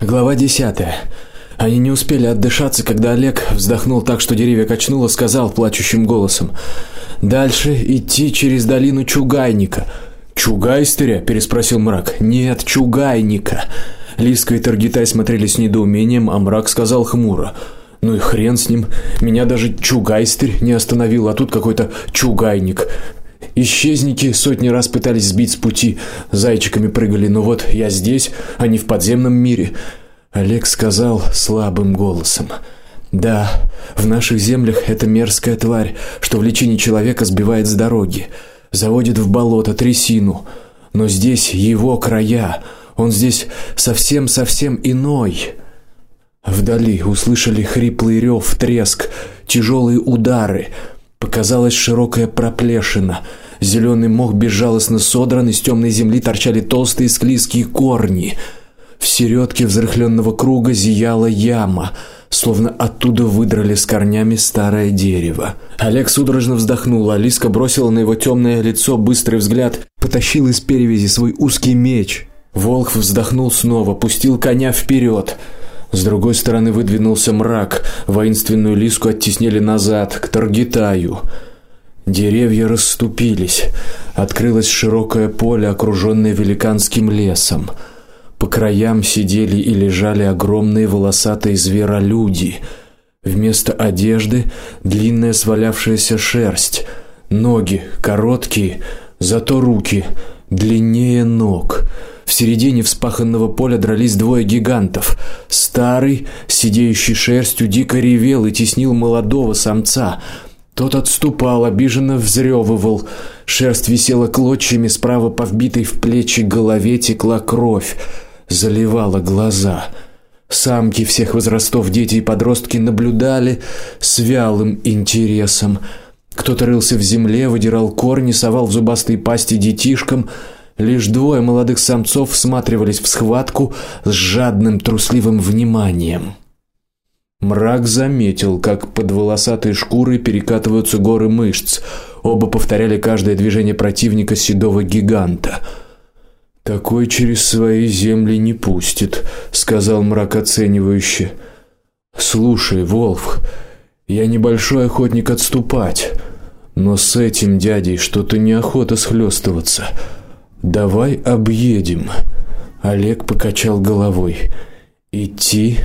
Глава десятая. Они не успели отдышаться, когда Олег вздохнул так, что деревья качнуло, сказал плачущим голосом: "Дальше идти через долину Чугайника". "Чугайстыря?" переспросил Мрак. "Нет, Чугайника". Лиска и Таргитай смотрели с недоумением, а Мрак сказал хмуро: "Ну и хрен с ним. Меня даже Чугайстырь не остановил, а тут какой-то Чугайник. Исчезники сотни раз пытались сбить с пути, зайчиками прыгали, но вот я здесь, а не в подземном мире. Олег сказал слабым голосом: "Да, в наших землях эта мерзкая тварь, что в лечении человека сбивает с дороги, заводит в болото трясину, но здесь его края, он здесь совсем-совсем иной". Вдали услышали хриплый рев, треск, тяжелые удары. Показалась широкая проплешина. Зеленый мох безжалостно содран, из темной земли торчали толстые склизкие корни. В середке взрыхленного круга зияла яма, словно оттуда выдрали с корнями старое дерево. Олег судорожно вздохнул, а Лиска бросила на его темное лицо быстрый взгляд, потащил из перевязи свой узкий меч. Волк вздохнул снова, пустил коня вперед. С другой стороны выдвинулся мрак. Воинственную лиску оттеснили назад к Таргитаю. Деревья расступились. Открылось широкое поле, окружённое великанским лесом. По краям сидели и лежали огромные волосатые зверолюди. Вместо одежды длинная свалявшаяся шерсть, ноги короткие, зато руки длиннее ног. В середине вспаханного поля дрались двое гигантов. Старый, сидеющий шерстью, дико ревел и теснил молодого самца. Тот отступал, обиженно взрёвывал. Шерсть висела клочьями, справа по вбитой в плечи голове текла кровь, заливала глаза. Самки всех возрастов, дети и подростки наблюдали с вялым интересом. Кто-то рылся в земле, выдирал корни, совал в зубастые пасти детишкам. Лишь двое молодых самцов всматривались в схватку с жадным трусливым вниманием. Мрак заметил, как под волосатой шкурой перекатываются горы мышц. Оба повторяли каждое движение противника седого гиганта. Такой через свои земли не пустит, сказал Мрак оценивающе. Слушай, Волф, я небольшой охотник отступать, но с этим дядей что-то неохота схлестываться. Давай объедем. Олег покачал головой. Идти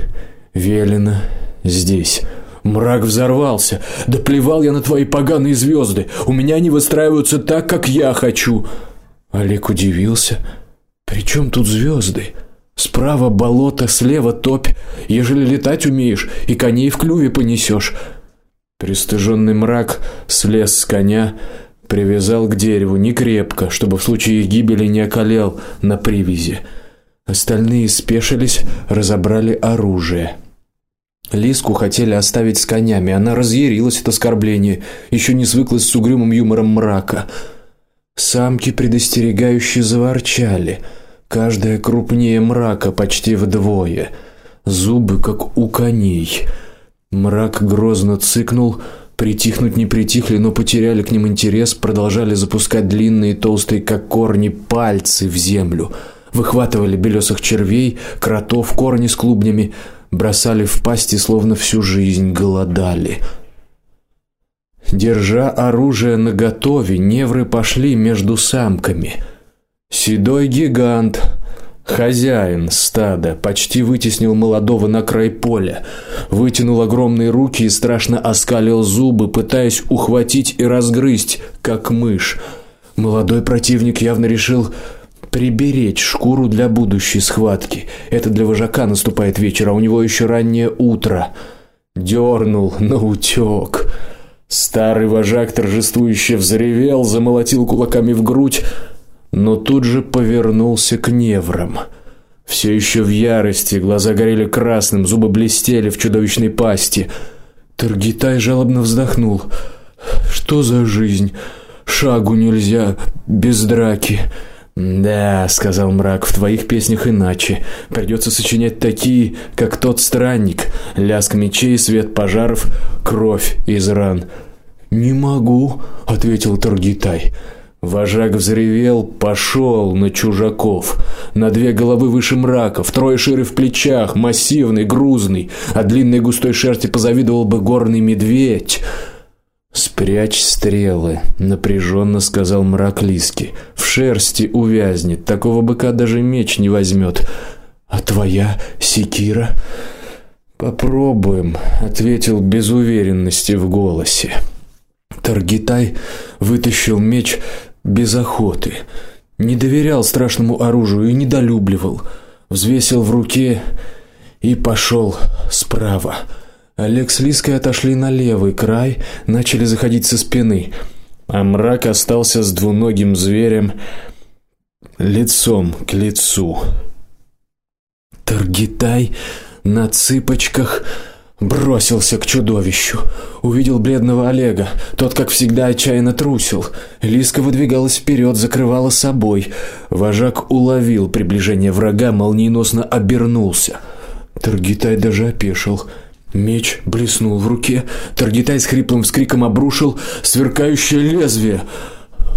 велено здесь. Мрак взорвался. Да плевал я на твои поганые звезды. У меня они выстраиваются так, как я хочу. Олег удивился. Причем тут звезды? Справа болото, слева топь. Ежели летать умеешь, и коней в клюве понесешь. Пристыженный мрак слез с коня, привязал к дереву не крепко, чтобы в случае гибели не околел на привязи. Остальные спешились, разобрали оружие. Лиску хотели оставить с конями, она разъярилась от оскорбления, еще не свыклась с угрюмым юмором мрака. Самки предостерегающе заворчали, каждая крупнее мрака почти вдвое, зубы как у коней. Мрак грозно цыкнул, притихнуть не притихли, но потеряли к ним интерес, продолжали запускать длинные толстые как корни пальцы в землю, выхватывали белесых червей, кротов, корни с клубнями, бросали в пасти, словно всю жизнь голодали. Держа оружие наготове, невры пошли между самками. Седой гигант, хозяин стада, почти вытеснил молодого на край поля, вытянул огромные руки и страшно оскалил зубы, пытаясь ухватить и разгрызть, как мышь. Молодой противник явно решил приберечь шкуру для будущей схватки. Это для вожака наступает вечер, а у него еще раннее утро. Дернул на утёк. Старый вожак торжествующе взревел, замолотил кулаками в грудь, но тут же повернулся к неврам. Все еще в ярости, глаза горели красным, зубы блестели в чудовищной пасти. Таргитай жалобно вздохнул. Что за жизнь? Шагу нельзя без драки. Да, сказал мрак, в твоих песнях иначе. Придется сочинять такие, как тот странник: лязг мечей, свет пожаров, кровь из ран. Не могу, ответил Торгитай. Вожак взревел, пошел на чужаков. На две головы выше мрака, втрое шире в плечах, массивный, грузный, а длинной густой шерсти позавидовал бы горный медведь. Спрячь стрелы, напряженно сказал мрак Лиски. В шерсти увязнет, такого быка даже меч не возьмет. А твоя секира? Попробуем, ответил без уверенности в голосе. Таргитай вытащил меч без охоты, не доверял страшному оружию и недолюбливал. Взвесил в руке и пошел справа. Олег с Лиской отошли на левый край, начали заходить со спины, а мрак остался с двуногим зверем лицом к лицу. Таргитай на цыпочках бросился к чудовищу. Увидел бледного Олега. Тот, как всегда, отчаянно трусил. Лиска выдвигалась вперед, закрывала собой. Вожак уловил приближение врага, молниеносно обернулся. Таргитай даже опешил. Меч блеснул в руке. Таргитай с хриплым вскриком обрушил сверкающее лезвие.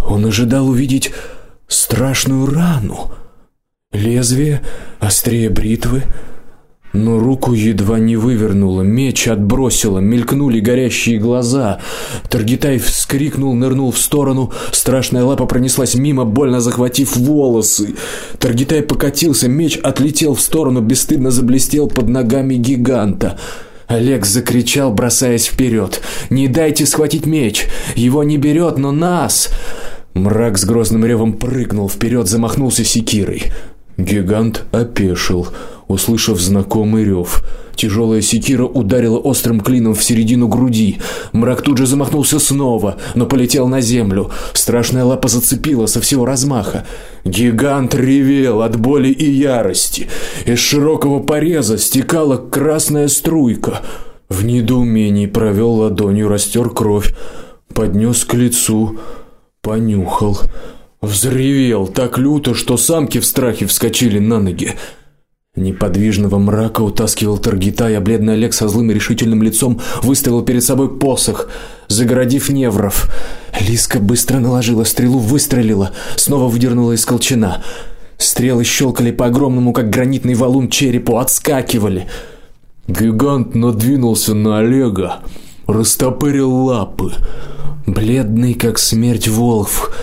Он ожидал увидеть страшную рану. Лезвие острее бритвы, но руку едва не вывернуло, меч отбросило, мелькнули горящие глаза. Таргитай вскрикнул, нырнул в сторону, страшная лапа пронеслась мимо, больно захватив волосы. Таргитай покатился, меч отлетел в сторону, бесстыдно заблестел под ногами гиганта. Олег закричал, бросаясь вперед. "Не дайте схватить меч! Его не берет, но нас!" Мрак с грозным ревом прыгнул вперед, замахнулся секирой. Гигант опешил, услышав знакомый рев. Тяжелая секира ударила острым клином в середину груди. Мрак тут же замахнулся снова, но полетел на землю. Страшная лапа зацепила со всего размаха. Гигант ревел от боли и ярости. Из широкого пореза стекала красная струйка. В недоумении провел ладонью, растер кровь, поднес к лицу, понюхал, взревел так люто, что самки в страхе вскочили на ноги. Неподвижного мрака утаскивал Таргитай, а бледный Олег со злым и решительным лицом выставил перед собой посох, загородив невров. Лиска быстро наложила стрелу, выстрелила, снова выдернула из колчана. Стрелы щелкали по огромному, как гранитный валун черепу, отскакивали. Гигант надвинулся на Олега, растопырил лапы. Бледный, как смерть волк,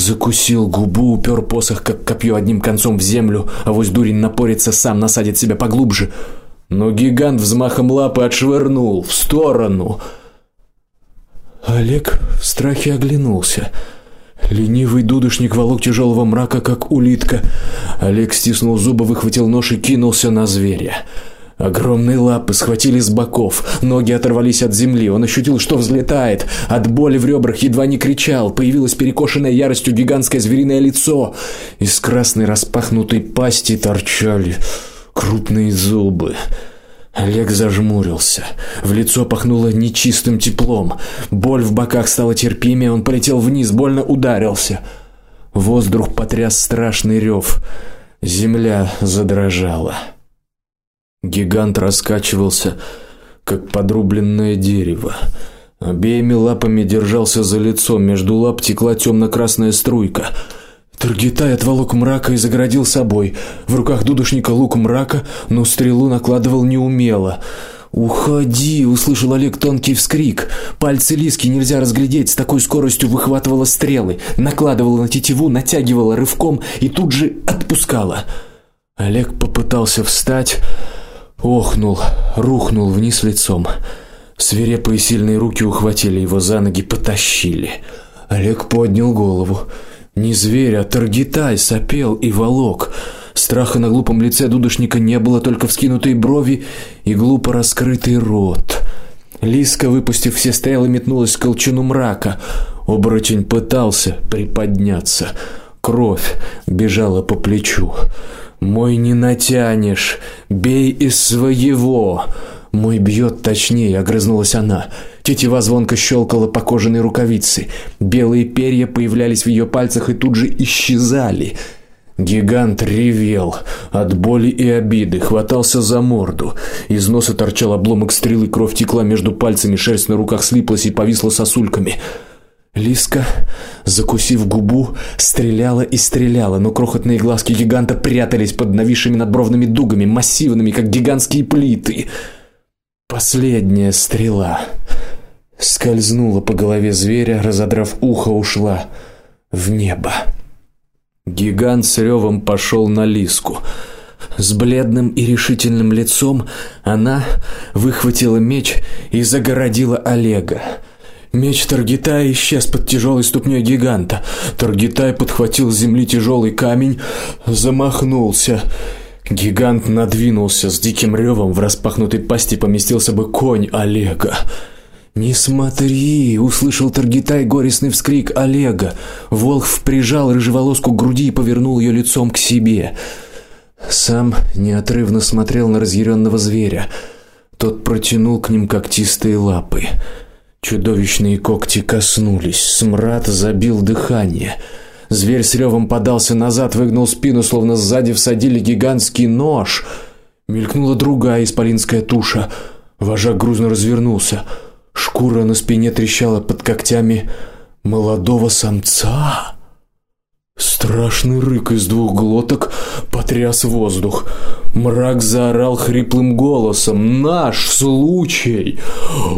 закусил губу, упер посох как копье одним концом в землю, а вось дурень напорится сам, насадит себя поглубже. Но гигант взмахом лапы отшвырнул в сторону. Олег в страхе оглянулся. Ленивый дудушник волок тяжелого мрака, как улитка. Олег стиснул зубы, выхватил нож и кинулся на зверя. Огромные лапы схватили с боков, ноги оторвались от земли. Он ощутил, что взлетает. От боли в ребрах едва не кричал. Появилось перекошенное яростью гигантское звериное лицо. Из красной распахнутой пасти торчали крупные зубы. Олег зажмурился. В лицо пахнуло нечистым теплом. Боль в боках стала терпимее, он полетел вниз, больно ударился. Воздух потряс страшный рев. Земля задрожала. Гигант раскачивался, как подрубленное дерево. Обеими лапами держался за лицо, между лап текла темно красная струйка. Таргитай отволок мрака и загородил собой. В руках дудушника лук мрака, но стрелу накладывал неумело. "Уходи", услышал Олег тонкий вскрик. Пальцы Лиски нельзя разглядеть, с такой скоростью выхватывала стрелы, накладывала на тетиву, натягивала рывком и тут же отпускала. Олег попытался встать, охнул, рухнул вниз лицом. Свирепые сильные руки ухватили его за ноги, потащили. Олег поднял голову. Не зверь, а таргитай сопел и волок. Страха на глупом лице дудушника не было, только вскинутые брови и глупо раскрытый рот. Лиска, выпустив все стрелы, метнулась к колчану мрака. Оборотень пытался приподняться. Кровь бежала по плечу. Мой не натянешь, бей из своего. Мой бьет точнее, огрызнулась она. Тетива звонко щелкала по кожаной рукавице. Белые перья появлялись в ее пальцах и тут же исчезали. Гигант ревел от боли и обиды, хватался за морду. Из носа торчал обломок стрелы, кровь текла между пальцами, шерсть на руках слиплась и повисла сосульками. Лиска, закусив губу, стреляла и стреляла, но крохотные глазки гиганта прятались под нависшими надбровными дугами, массивными, как гигантские плиты. Последняя стрела скользнула по голове зверя, разодрав ухо, ушла в небо. Гигант с ревом пошел на Лиску. С бледным и решительным лицом она выхватила меч и загородила Олега. Меч Таргитай исчез под тяжелой ступней гиганта. Таргитай подхватил с земли тяжелый камень, замахнулся. Гигант надвинулся с диким ревом, в распахнутой пасти поместился бы конь Олега. Не смотри, услышал Таргитай горестный вскрик Олега. Волх прижал рыжеволоску к груди и повернул ее лицом к себе. Сам неотрывно смотрел на разъяренного зверя. Тот протянул к ним когтистые лапы. Чудовищные когти коснулись, смрад забил дыхание. Зверь с ревом подался назад, выгнул спину, словно сзади всадили гигантский нож. Мелькнула другая исполинская туша. Вожак грузно развернулся. Шкура на спине трещала под когтями молодого самца. Страшный рык из двух глоток потряс воздух. Мрак заорал хриплым голосом: "Наш случай!"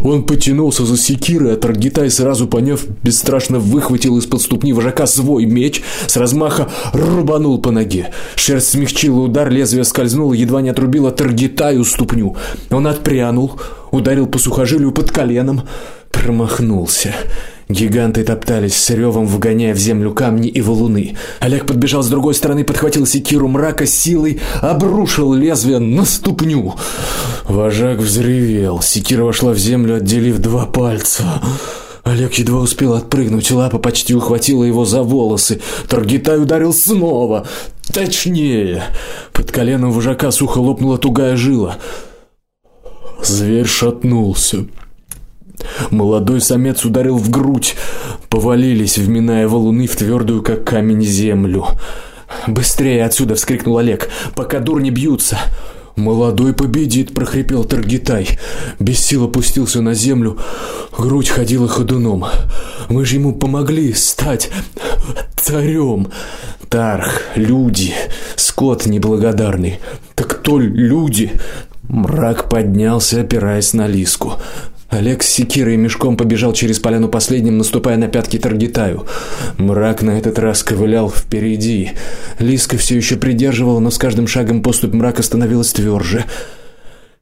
Он потянулся за секирой, а Таргитай, сразу поняв, бесстрашно выхватил из-под ступни вожака свой меч, с размаха рубанул по ноге. Шерсть смягчила удар, лезвие скользнуло, едва не отрубило Таргитаю ступню. Он отпрянул, ударил по сухожилию под коленом, промахнулся. Гиганты топтались с ревом, вгоняя в землю камни и валуны. Олег подбежал с другой стороны, подхватил секиру мрака силой, обрушил лезвие на ступню. Вожак взревел. Секира вошла в землю, отделив два пальца. Олег едва успел отпрыгнуть, лапа почти ухватила его за волосы. Таргитай ударил снова, точнее. Под коленом вожака сухо лопнула тугая жила. Зверь шатнулся. Молодой самец ударил в грудь, повалились, вминая валуны в твердую как камень землю. Быстрее отсюда, вскрикнул Олег, пока дурни бьются. Молодой победит, прохрипел Таргитай. Без сил опустился на землю, грудь ходила ходуном. Мы же ему помогли стать царем. Тарх, люди, скот неблагодарный. Так кто люди? Мрак поднялся, опираясь на лиску. Олег с секирой и мешком побежал через поляну последним, наступая на пятки Таргитаю. Мрак на этот раз ковылял впереди. Лиска все еще придерживала, но с каждым шагом поступь мрака становилась тверже.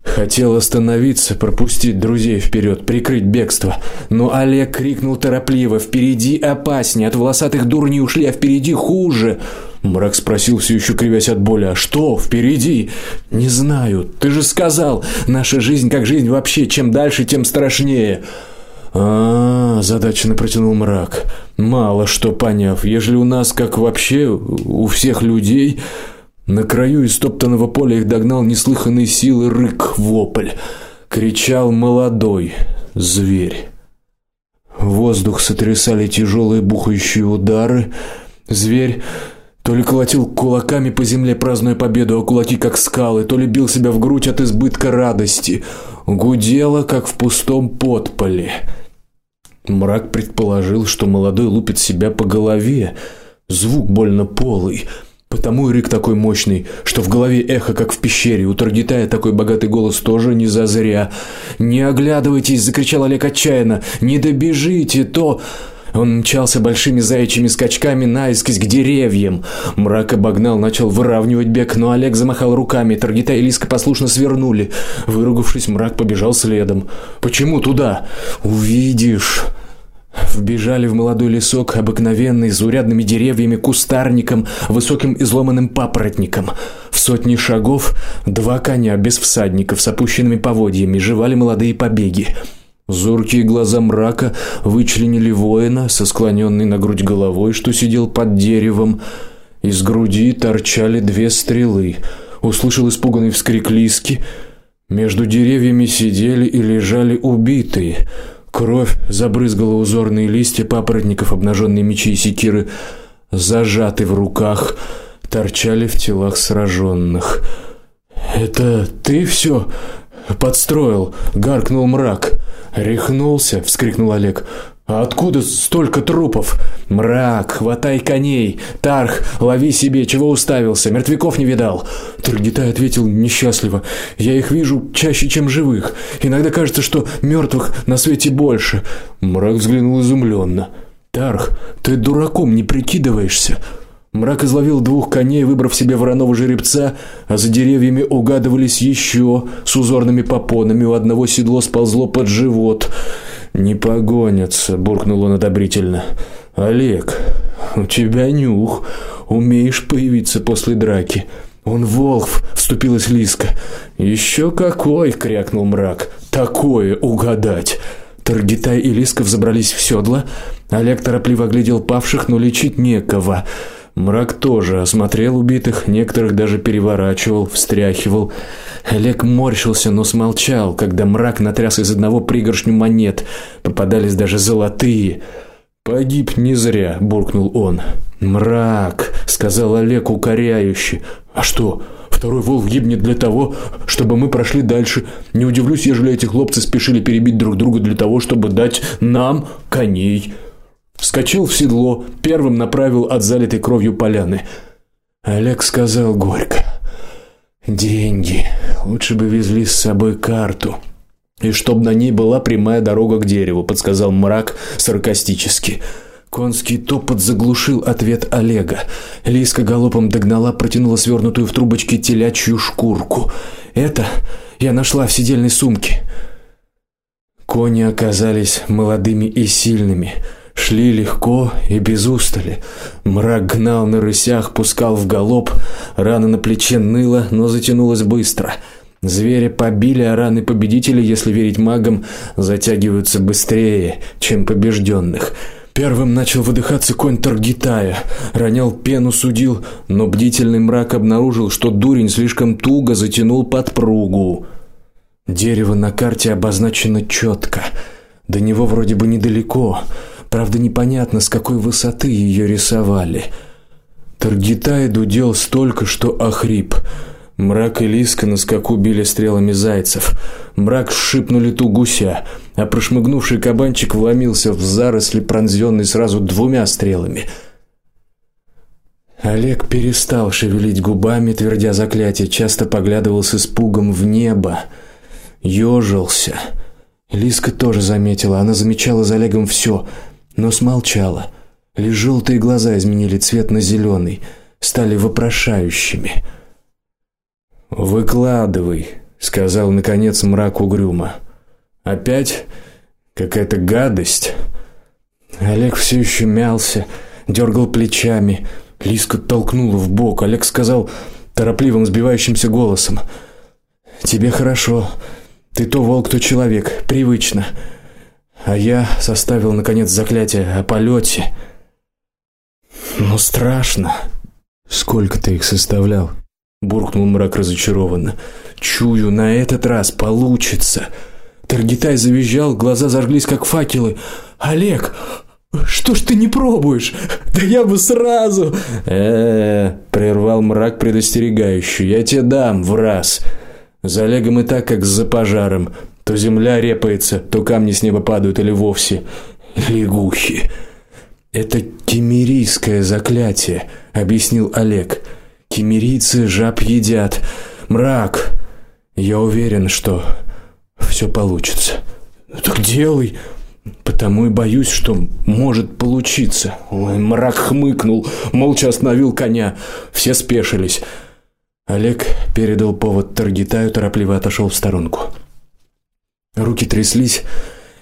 Хотел остановиться, пропустить друзей вперед, прикрыть бегство, но Олег крикнул торопливо: "Впереди опаснее, от волосатых дурней ушли, а впереди хуже". Мрак спросил все еще кривясь от боли: "А что впереди?" "Не знаю. Ты же сказал, наша жизнь как жизнь вообще, чем дальше, тем страшнее". А, -а, -а задаченно протянул мрак. Мало что поняв, ежели у нас как вообще у всех людей на краю истоптанного поля их догнал неслыханной силы рык, вопль. Кричал молодой зверь. Воздух сотрясали тяжелые бухающие удары. Зверь то ли колотил кулаками по земле, празднуя победу, а кулаки как скалы, то ли бил себя в грудь от избытка радости. Гудело, как в пустом подполе. Мрак предположил, что молодой лупит себя по голове. Звук больно полый. Потому и рык такой мощный, что в голове эхо, как в пещере. У Таргитая такой богатый голос тоже не зазря. Не оглядывайтесь, закричал Олег отчаянно. Не добежите, то он мчался большими заячьими скачками наискось к деревьям. Мрак обогнал, начал выравнивать бег, но Олег замахал руками. Таргитай и Лиска послушно свернули. Выругавшись, мрак побежал следом. Почему туда? Увидишь. Вбежали в молодой лесок, обыкновенный, с урядными деревьями, кустарником, высоким изломанным папоротником. В сотни шагов два коня без всадников с опущенными поводьями жевали молодые побеги. Зоркие глаза мрака вычленили воина со склоненной на грудь головой, что сидел под деревом. Из груди торчали две стрелы. Услышал испуганный вскрик Лиски. Между деревьями сидели и лежали убитые. Кровь забрызгала узорные листья папоротников, обнаженные мечи и секиры зажаты в руках, торчали в телах сраженных. Это ты все подстроил, гаркнул мрак. Рехнулся, вскрикнул Олег. А откуда столько трупов? Мрак, хватай коней. Тарх, лови себе, чего уставился? Мертвяков не видал. Таргитай ответил несчастливо: "Я их вижу чаще, чем живых. Иногда кажется, что мертвых на свете больше". Мрак взглянул изумленно. "Тарх, ты дураком не прикидываешься?" Мрак изловил двух коней, выбрав себе вороного жеребца, а за деревьями угадывались еще с узорными попонами. У одного седло сползло под живот. Не погонятся, буркнул он одобрительно. Олег, у тебя нюх, умеешь появиться после драки. Он волк, вступилась Лиска. Еще какой, крякнул мрак. Такое угадать. Таргитай и Лиска взобрались в седла. Олег торопливо глядел павших, но лечить некого. Мрак тоже осмотрел убитых, некоторых даже переворачивал, встряхивал. Олег морщился, но смолчал, когда мрак натряс из одного пригоршню монет. Попадались даже золотые. Погиб не зря, буркнул он. Мрак, сказал Олег укоряюще. А что? Второй волк гибнет для того, чтобы мы прошли дальше. Не удивлюсь, если эти хлопцы спешили перебить друг друга для того, чтобы дать нам коней. Вскочил в седло, первым направил от залитой кровью поляны. Олег сказал горько: "Деньги. Лучше бы везли с собой карту. И чтоб на ней была прямая дорога к дереву", подсказал мрак саркастически. Конский топот заглушил ответ Олега. Лиска галопом догнала, протянула свернутую в трубочке телячью шкурку. Это я нашла в сидельной сумке. Кони оказались молодыми и сильными. Шли легко и без устали. Мрак гнал на рысях, пускал в галоп, рана на плече ныла, но затянулась быстро. Звери побили, а раны победителей, если верить магам, затягиваются быстрее, чем побежденных. Первым начал выдыхаться конь Таргитая, ронял пену, судил, но бдительный мрак обнаружил, что дурень слишком туго затянул подпругу. Дерево на карте обозначено четко. До него вроде бы недалеко. Правда, непонятно, с какой высоты ее рисовали. Таргитай дудел столько, что охрип. Мрак и Лиска на скаку били стрелами зайцев. Мрак сшипнули ту гуся, а прошмыгнувший кабанчик вломился в заросли, пронзённый сразу двумя стрелами. Олег перестал шевелить губами, твердя заклятие, часто поглядывал с испугом в небо, ёжился. Лиска тоже заметила, она замечала за Олегом все но смолчала. Лишь желтые глаза изменили цвет на зеленый, стали вопрошающими. Выкладывай, сказал наконец мрак угрюмо. Опять какая-то гадость. Олег все еще мялся, дергал плечами. Лиска толкнула в бок. Олег сказал торопливым, сбивающимся голосом: "Тебе хорошо. Ты то волк, то человек, привычно. А я составил наконец заклятие о полете. Ну страшно. Сколько ты их составлял? буркнул мрак разочарованно. Чую, на этот раз получится. Таргитай завизжал, глаза зажглись как факелы. Олег, что ж ты не пробуешь? Да я бы сразу. Э, -э прервал мрак предостерегающий. Я тебе дам в раз. За Олегом и так как за пожаром. То земля репается, то камни с неба падают или вовсе лягухи. Это кемерийское заклятие, объяснил Олег. Кемерийцы жаб едят. Мрак. Я уверен, что все получится. Так делай. Потому и боюсь, что может получиться. Ой, мрак хмыкнул, молча остановил коня. Все спешились. Олег передал повод Таргитаю, торопливо отошел в сторонку. Руки тряслись,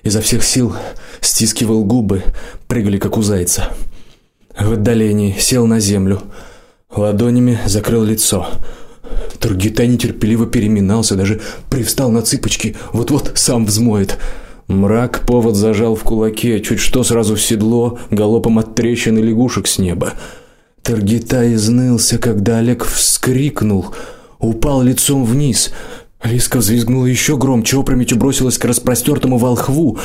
изо всех сил стискивал губы, прыгали как у зайца. В отдалении сел на землю, ладонями закрыл лицо. Тургитай нетерпеливо переминался, даже привстал на цыпочки, вот-вот сам взмоет. Мрак повод зажал в кулаке, чуть что сразу в седло, галопом от трещин и лягушек с неба. Таргитай изнылся, когда Олег вскрикнул, упал лицом вниз. Лиска взвизгнула еще громче, опрометью бросилась к распростертому волхву.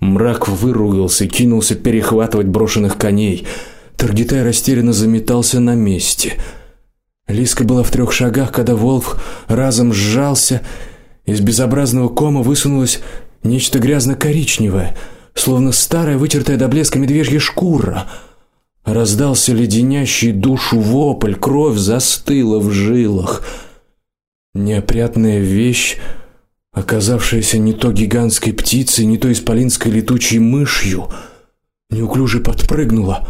Мрак выругался, кинулся перехватывать брошенных коней. Таргитай растерянно заметался на месте. Лиска была в трех шагах, когда волк разом сжался, из безобразного кома высунулось нечто грязно-коричневое. словно старая вытертая до блеска медвежья шкура. Раздался леденящий душу вопль, кровь застыла в жилах. Неопрятная вещь, оказавшаяся не то гигантской птицей, не то исполинской летучей мышью, неуклюже подпрыгнула,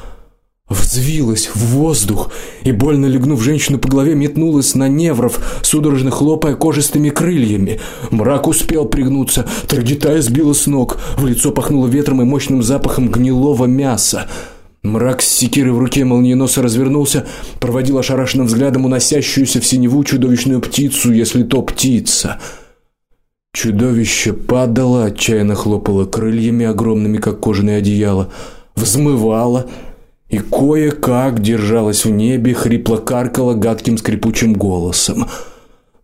взвилась в воздух и больно легнув женщину по голове, метнулась на невров, судорожно хлопая кожистыми крыльями. Мрак успел пригнуться, Таргитая сбила с ног, в лицо пахнуло ветром и мощным запахом гнилого мяса. Мрак с секирой в руке молниеносно развернулся, проводил ошарашенным взглядом уносящуюся в синеву чудовищную птицу, если то птица. Чудовище падало, отчаянно хлопало крыльями огромными, как кожаное одеяло, взмывало и кое-как держалось в небе, хрипло каркало гадким скрипучим голосом.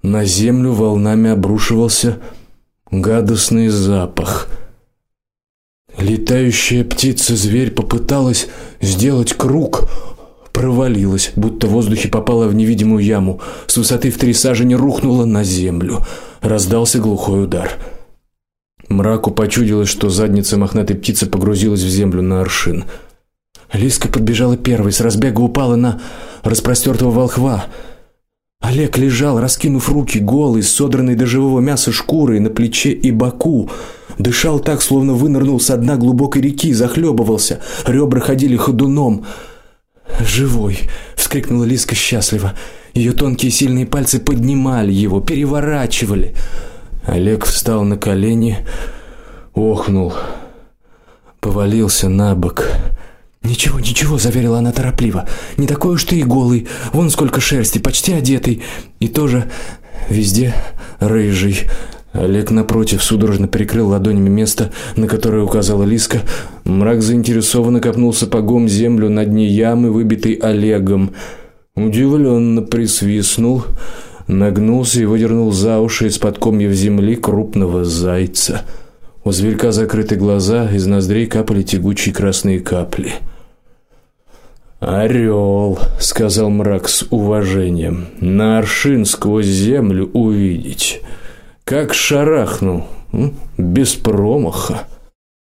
На землю волнами обрушивался гадостный запах. Летающая птица-зверь попыталась сделать круг, провалилась, будто в воздухе попала в невидимую яму, с высоты в три сажени рухнула на землю. Раздался глухой удар. Мраку почудилось, что задница мохнатой птицы погрузилась в землю на аршин. Лиска подбежала первой, с разбега упала на распростертого волхва. Олег лежал, раскинув руки, голый, с содранной до живого мяса шкурой на плече и боку. Дышал так, словно вынырнул с дна глубокой реки, захлебывался, ребра ходили ходуном. "Живой!" вскрикнула Лиска счастливо. Ее тонкие сильные пальцы поднимали его, переворачивали. Олег встал на колени, охнул, повалился на бок. Ничего, ничего, заверила она торопливо. Не такой уж ты и голый. Вон сколько шерсти, почти одетый, и тоже везде рыжий. Олег напротив судорожно прикрыл ладонями место, на которое указала Лиска. Мрак заинтересованно копнул сапогом землю на дне ямы, выбитой Олегом. Удивленно присвистнул, нагнулся и выдернул за уши из-под комьев земли крупного зайца. У зверька закрыты глаза, из ноздрей капали тягучие красные капли. Орел, сказал мрак с уважением. На аршин сквозь землю увидеть. Как шарахнул, без промаха.